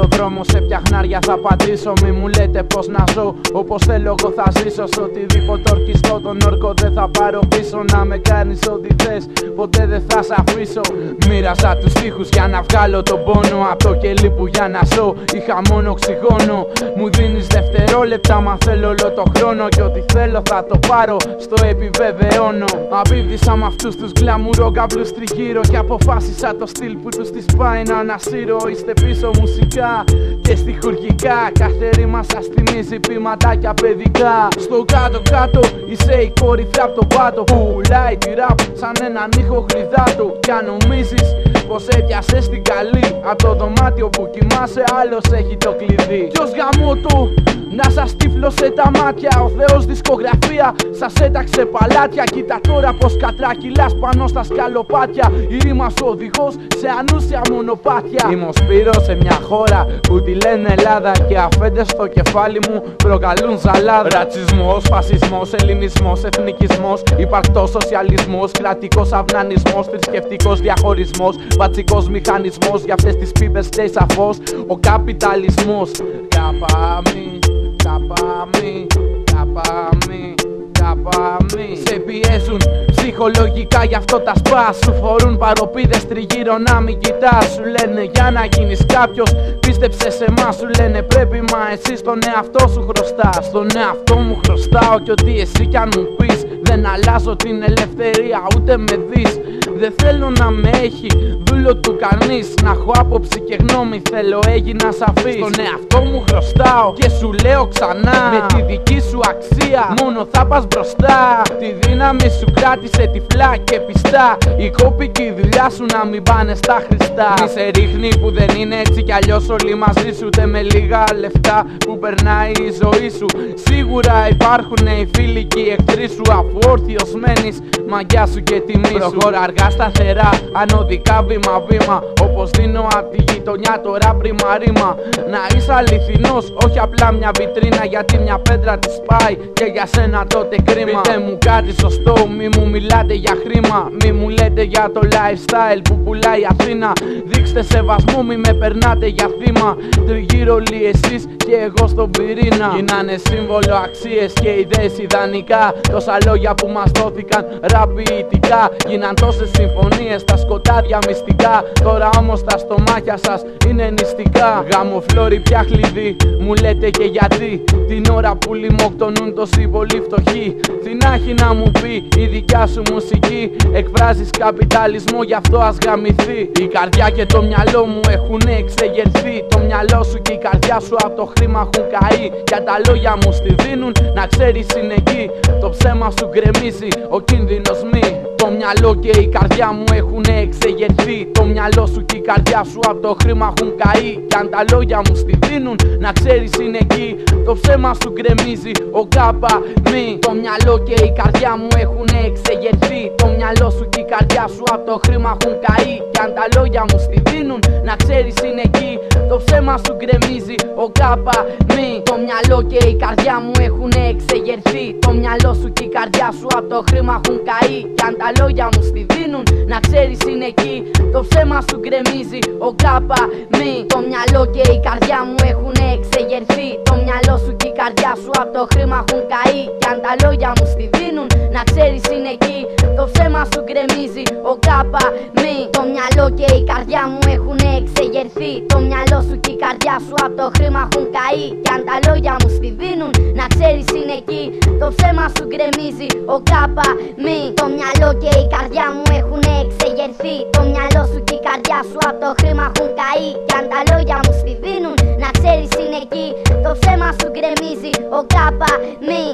δρόμο σε πιαχνάρια θα πατήσω. Μη μου λέτε πως να ζω όπως θέλω εγώ θα ζήσω. Σ' οτιδήποτε ορκιστώ τον όρκο δεν θα πάρω πίσω. Να με κάνεις ό,τι θες ποτέ δεν θα σ' αφήσω. Μοίρασα τους στίχους για να βγάλω τον πόνο. Απ' το κελί που για να ζω είχα μόνο οξυγόνο. Μου δίνεις δευτερόλεπτα μα θέλω όλο το χρόνο. Και ό,τι θέλω θα το πάρω στο επιβεβαιώνω. Απίβδησα με αυτούς τους γκλαμουρόγκαβλους τριγύρω. Και αποφάσισα το στυλ που τους τις πάει να ανασύρω. Είστε πίσω μουσικά και στοιχουργικά. Κάθε ρήμα σας θυμίζει ποιηματάκια παιδικά. Στο κάτω κάτω είσαι η κορυφή από το πάτο. Που πουλάει τη ραπ σαν έναν ήχο γλυδάτο. Κι αν νομίζεις πως έπιασες την καλή. Από το δωμάτιο που κοιμάσαι άλλος έχει το κλειδί. Ποιος γαμώ του να σας τύφλωσε τα μάτια. Ο Θεός δισκογραφία σας έταξε παλάτια. Κοίτα τώρα πως κατρακυλάς πάνω στα σκαλοπάτια. Η ρήμα σου οδηγός σε ανούσια μονοπάτια. Είμαι ο Σπύρος σε μια χώρα που τη λένε Ελλάδα. Και αφέντες στο κεφάλι μου προκαλούν ζαλάδα. Ρατσισμός, φασισμός, ελληνισμός, εθνικισμός. Υπαρκτός σοσιαλισμός, κρατικός αυνανισμός Θρησκευτικός διαχωρισμός, πατσικός μηχανισμός Για αυτές τις πίπες φταίει σαφώς. Ο καπιταλισμός. Καπάμι Καπάμι, καπάμι, καπάμι. Σε πιέζουν ψυχολογικά γι' αυτό τα σπά Σου φορούν παροπίδες τριγύρω να μην κοιτάς. Σου λένε για να γίνεις κάποιος πίστεψε σε εμά Σου λένε πρέπει μα εσύ στον εαυτό σου χρωστάς Στον εαυτό μου χρωστάω και ότι εσύ κι αν μου πεις Δεν αλλάζω την ελευθερία ούτε με δεις. Δεν θέλω να με έχει δούλο του κανείς Να έχω άποψη και γνώμη θέλω έγινα σαφής. Στον εαυτό μου χρωστάω και σου λέω ξανά. Με τη δική σου αξία μόνο θα πας μπροστά. Τη δύναμη σου κράτησε τυφλά και πιστά. Η κόπη και η δουλειά σου να μην πάνε στα χρηστά. Μη σε ρίχνει που δεν είναι έτσι κι αλλιώς όλοι μαζί σου. Τε με λίγα λεφτά που περνάει η ζωή σου. Σίγουρα υπάρχουν οι φίλοι και οι εχθροί σου. Αφού όρθιος μένεις μαγιά σου και τιμή σου. Προχώρα αργά σταθερά, ανωδικά βήμα-βήμα. Όπως δίνω απ' τη γειτονιά τώρα πρίμα ρήμα. Να είσαι αληθινός, όχι απλά μια βιτρίνα. Γιατί μια πέτρα της πάει και για σένα τότε κρίμα. Πείτε μου κάτι σωστό, μη μου μιλάτε για χρήμα. Μη μου λέτε για το lifestyle που πουλάει η Αθήνα. Δείξτε σεβασμό, μη με περνάτε για θύμα. Τριγύρω όλοι εσείς και εγώ στον πυρήνα. Γίνανε σύμβολο αξίες και ιδέες ιδανικά. Τόσα λόγια που μας δόθηκαν ραπιητικά. Γίναν τόσες συμφωνίες στα σκοτάδια μυστικά. Τώρα όμως τα στομάχια σας είναι νηστικά. Γάμο φλόρι πια χλειδί, μου λέτε και γιατί. Την ώρα που λιμοκτονούν τόσοι πολύ φτωχοί. Την άχη να μου πει η δικιά σου μουσική; Εκφράζεις καπιταλισμό, γι' αυτό ας γαμηθεί. Η καρδιά και το μυαλό μου έχουν εξεγερθεί. Το μυαλό σου και η καρδιά σου από το χρήμα έχουν καεί. Για τα λόγια μου στη δίνουν, να ξέρεις είναι εκεί. Το ψέμα σου γκρεμίζει, ο κίνδυνος μη. Το μυαλό και η καρδιά μου έχουν εξεγερθεί. Το μυαλό σου και η καρδιά σου από το χρήμα έχουν καεί. Κι αν τα λόγια μου στη δίνουν, να ξέρεις είναι εκεί. Το ψέμα σου γκρεμίζει, ο κάπα μη. Το μυαλό και η καρδιά μου έχουν εξεγερθεί. Το μυαλό σου και η καρδιά σου από το χρήμα έχουν καεί. Κι αν τα λόγια μου στη δίνουν, να ξέρεις είναι εκεί. Το ψέμα σου γκρεμίζει, ο κάπα μη. Το μυαλό και η καρδιά μου έχουν εξεγερθεί. Το μυαλό σου και η καρδιά σου από το χρήμα έχουν καεί. Κι αν τα λόγια μου στη δίνουν, να ξέρεις είναι εκεί. Το ψέμα σου γκρεμίζει, ο κάπα μη. Το μυαλό και η καρδιά μου έχουν εξεγερθεί. Το μυαλό σου και η καρδιά σου από το χρήμα έχουν καεί. Κι αν τα λόγια μου στη δίνουν, να ξέρεις είναι εκεί. Το ψέμα σου γκρεμίζει, ο κάπα μη. Το μυαλό και η καρδιά μου έχουν εξεγερθεί. Το μυαλό σου και η καρδιά σου από το χρήμα έχουν καεί. Κι αν τα λόγια μου στη δίνουν, να ξέρεις είναι εκεί. Το ψέμα σου γκρεμίζει, ο κάπα μη. Το χρήμα έχουν καεί. Κι αν τα λόγια μου στη δίνουν, να ξέρεις είναι εκεί. Το ψέμα σου γκρεμίζει, ο κάπα μη.